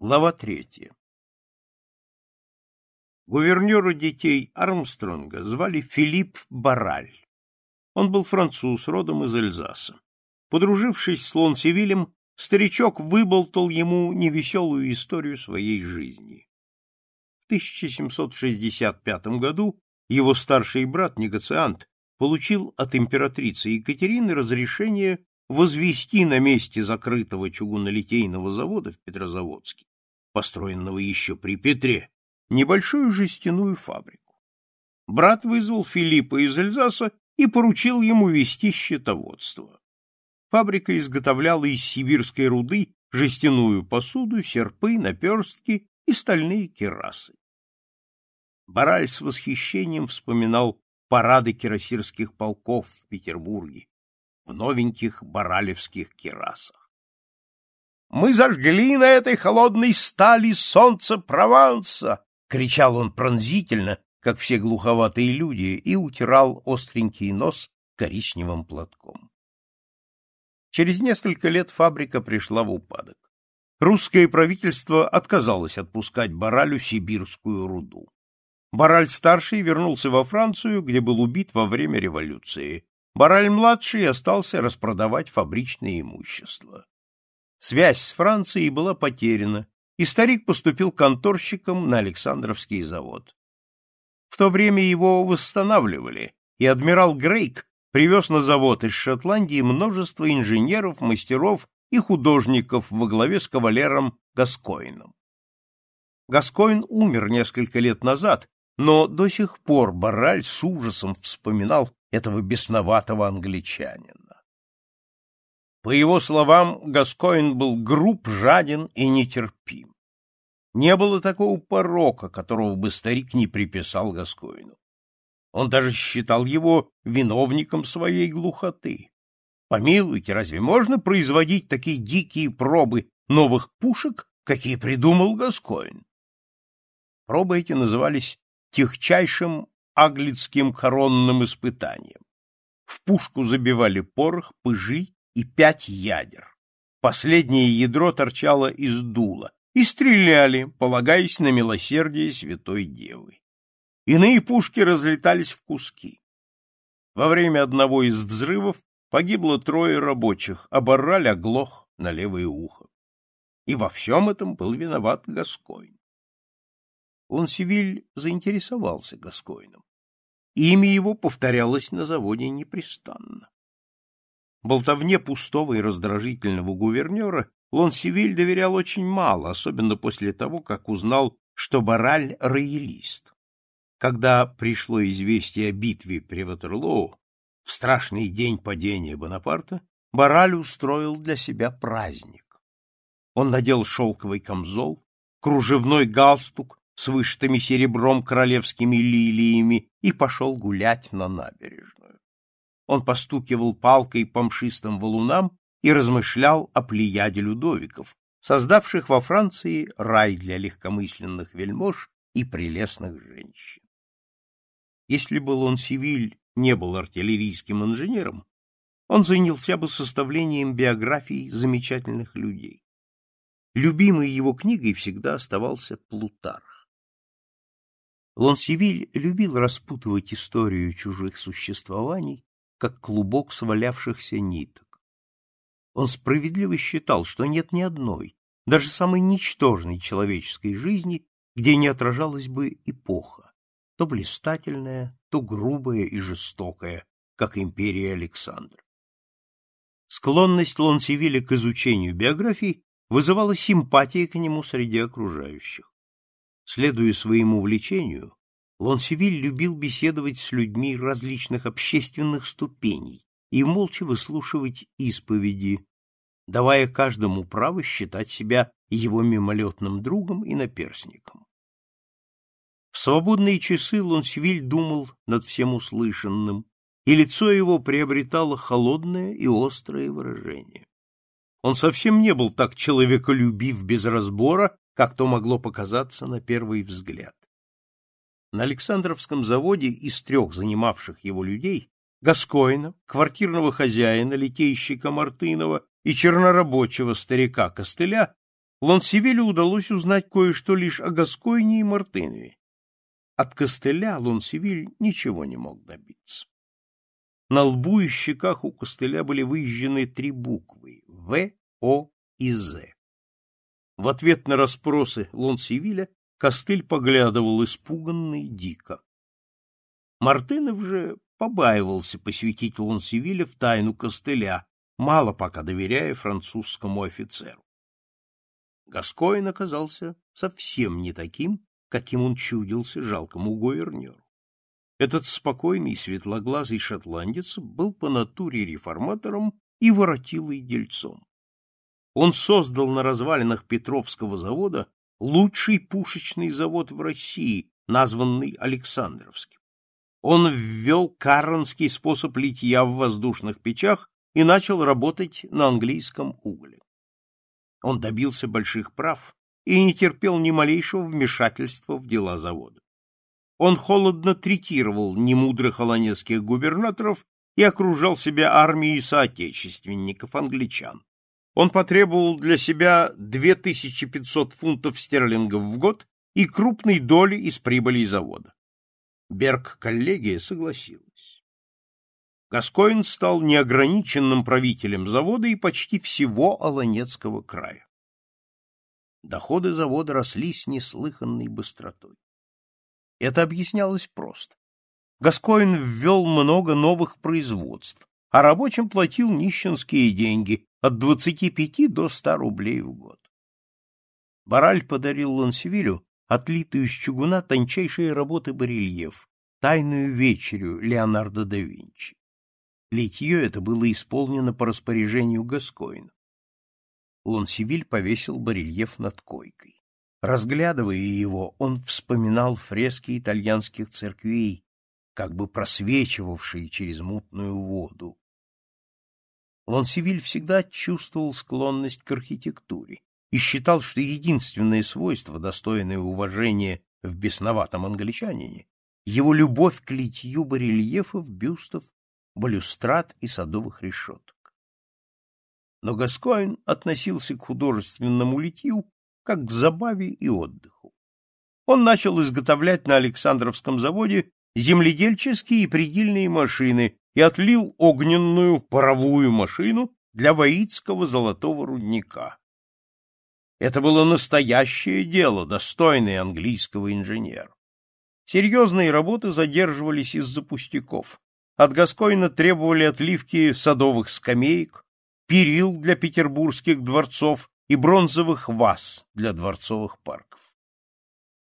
Глава третья. Гувернера детей Армстронга звали Филипп Бараль. Он был француз, родом из Эльзаса. Подружившись с Лонсевилем, старичок выболтал ему невеселую историю своей жизни. В 1765 году его старший брат, негациант, получил от императрицы Екатерины разрешение возвести на месте закрытого чугунолитейного завода в Петрозаводске построенного еще при Петре, небольшую жестяную фабрику. Брат вызвал Филиппа из Эльзаса и поручил ему вести счетоводство. Фабрика изготовляла из сибирской руды жестяную посуду, серпы, наперстки и стальные керасы. Бараль с восхищением вспоминал парады кирасирских полков в Петербурге в новеньких баралевских керасах. кирасах. «Мы зажгли на этой холодной стали солнце Прованса!» — кричал он пронзительно, как все глуховатые люди, и утирал остренький нос коричневым платком. Через несколько лет фабрика пришла в упадок. Русское правительство отказалось отпускать Баралю сибирскую руду. Бараль-старший вернулся во Францию, где был убит во время революции. Бараль-младший остался распродавать фабричное имущество. Связь с Францией была потеряна, и старик поступил конторщиком на Александровский завод. В то время его восстанавливали, и адмирал Грейк привез на завод из Шотландии множество инженеров, мастеров и художников во главе с кавалером Гаскоином. Гаскоин умер несколько лет назад, но до сих пор Бараль с ужасом вспоминал этого бесноватого англичанина. По его словам, Гаскоин был груб, жаден и нетерпим. Не было такого порока, которого бы старик не приписал Гаскоину. Он даже считал его виновником своей глухоты. Помилуйте, разве можно производить такие дикие пробы новых пушек, какие придумал Гаскоин? Пробы эти назывались техчайшим аглицким коронным испытанием. В пушку забивали порох, пыжи и пять ядер. Последнее ядро торчало из дула, и стреляли, полагаясь на милосердие Святой Девы. Иные пушки разлетались в куски. Во время одного из взрывов погибло трое рабочих, а оглох на левое ухо. И во всем этом был виноват Гаскойн. Севиль заинтересовался Гаскойном. Имя его повторялось на заводе непрестанно. Болтовне пустого и раздражительного гувернера Лонсивиль доверял очень мало, особенно после того, как узнал, что Бараль — роялист. Когда пришло известие о битве при Ватерлоу, в страшный день падения Бонапарта, Бараль устроил для себя праздник. Он надел шелковый камзол, кружевной галстук с вышитыми серебром королевскими лилиями и пошел гулять на набережную он постукивал палкой по мшистым валунам и размышлял о плеяде Людовиков, создавших во Франции рай для легкомысленных вельмож и прелестных женщин. Если бы Лонсивиль не был артиллерийским инженером, он занялся бы составлением биографий замечательных людей. Любимой его книгой всегда оставался Плутарх. Лонсивиль любил распутывать историю чужих существований как клубок свалявшихся ниток. Он справедливо считал, что нет ни одной, даже самой ничтожной человеческой жизни, где не отражалась бы эпоха, то блистательная, то грубая и жестокая, как империя Александра. Склонность Лонсевиля к изучению биографий вызывала симпатии к нему среди окружающих. Следуя своему влечению, Лонсевиль любил беседовать с людьми различных общественных ступеней и молча выслушивать исповеди, давая каждому право считать себя его мимолетным другом и наперсником. В свободные часы Лонсевиль думал над всем услышанным, и лицо его приобретало холодное и острое выражение. Он совсем не был так человеколюбив без разбора, как то могло показаться на первый взгляд на Александровском заводе из трех занимавших его людей Гаскоина, квартирного хозяина, литейщика Мартынова и чернорабочего старика Костыля, Лонсевелю удалось узнать кое-что лишь о Гаскоине и Мартынове. От Костыля Лонсевиль ничего не мог добиться. На лбу и щеках у Костыля были выжжены три буквы — В, О и З. В ответ на расспросы Лонсевиля Костыль поглядывал испуганный дико. Мартынов же побаивался посвятить Лонсевиле в тайну костыля, мало пока доверяя французскому офицеру. Гаскоин оказался совсем не таким, каким он чудился жалкому гувернеру. Этот спокойный светлоглазый шотландец был по натуре реформатором и воротилой дельцом. Он создал на развалинах Петровского завода лучший пушечный завод в России, названный Александровским. Он ввел карронский способ литья в воздушных печах и начал работать на английском угле. Он добился больших прав и не терпел ни малейшего вмешательства в дела завода. Он холодно третировал немудрых олонецких губернаторов и окружал себя армией соотечественников англичан. Он потребовал для себя 2500 фунтов стерлингов в год и крупной доли из прибыли завода. Берг-коллегия согласилась. Гаскоин стал неограниченным правителем завода и почти всего Аланецкого края. Доходы завода росли с неслыханной быстротой. Это объяснялось просто. Гаскоин ввел много новых производств, а рабочим платил нищенские деньги, от 25 до 100 рублей в год. Бараль подарил Лансевилю отлитую из чугуна тончайшие работы барельеф, тайную вечерю Леонардо да Винчи. Литье это было исполнено по распоряжению Гаскоина. Лансевиль повесил барельеф над койкой. Разглядывая его, он вспоминал фрески итальянских церквей, как бы просвечивавшие через мутную воду, Лансивиль всегда чувствовал склонность к архитектуре и считал, что единственное свойство, достойное уважения в бесноватом англичанине, его любовь к литью барельефов, бюстов, балюстрат и садовых решеток. Но Гаскоин относился к художественному литью как к забаве и отдыху. Он начал изготовлять на Александровском заводе земледельческие и предельные машины и отлил огненную паровую машину для воицкого золотого рудника. Это было настоящее дело, достойное английского инженера. Серьезные работы задерживались из-за пустяков. От Гаскоина требовали отливки садовых скамеек, перил для петербургских дворцов и бронзовых ваз для дворцовых парков.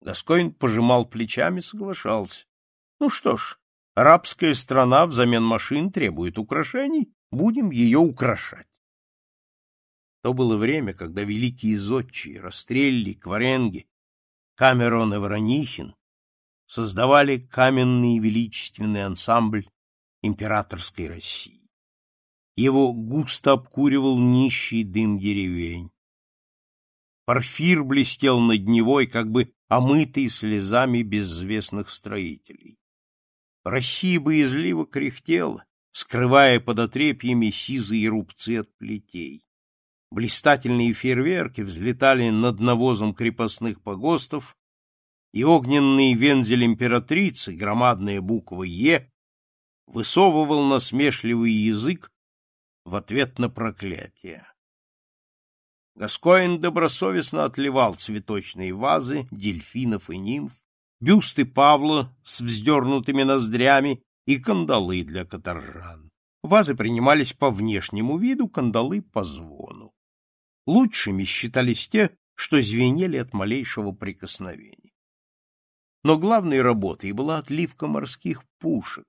Гаскоин пожимал плечами, соглашался. Ну что ж, Арабская страна взамен машин требует украшений, будем ее украшать. То было время, когда великие зодчие Растрелли, Кваренги, Камерон и Воронихин создавали каменный величественный ансамбль императорской России. Его густо обкуривал нищий дым деревень. Парфир блестел над Невой, как бы омытый слезами безвестных строителей. Россия боязливо кряхтела, скрывая под отрепьями сизые рубцы от плетей. Блистательные фейерверки взлетали над навозом крепостных погостов, и огненный вензель императрицы, громадная буква «Е», высовывал насмешливый язык в ответ на проклятие. Гаскоин добросовестно отливал цветочные вазы, дельфинов и нимф, бюсты Павла с вздернутыми ноздрями и кандалы для каторжан. Вазы принимались по внешнему виду, кандалы — по звону. Лучшими считались те, что звенели от малейшего прикосновения. Но главной работой была отливка морских пушек,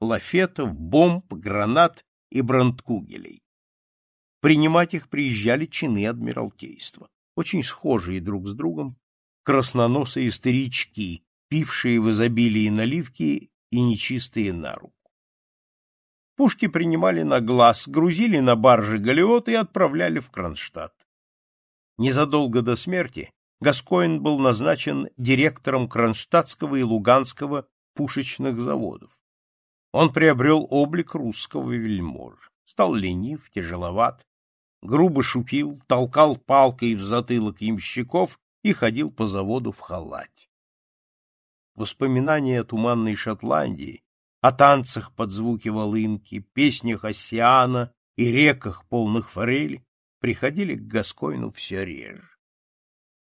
лафетов, бомб, гранат и брандкугелей. Принимать их приезжали чины Адмиралтейства, очень схожие друг с другом красноносые старички, пившие в изобилии наливки и нечистые на руку. Пушки принимали на глаз, грузили на баржи галеот и отправляли в Кронштадт. Незадолго до смерти Гаскоин был назначен директором Кронштадтского и Луганского пушечных заводов. Он приобрел облик русского вельмож, стал ленив, тяжеловат, грубо шутил, толкал палкой в затылок ямщиков и ходил по заводу в халате. Воспоминания о туманной Шотландии, о танцах под звуки волынки, песнях Оссиана и реках, полных форели, приходили к Гаскойну все реже.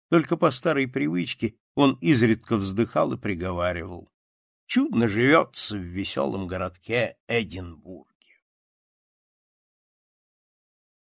Только по старой привычке он изредка вздыхал и приговаривал. Чудно живется в веселом городке Эдинбург.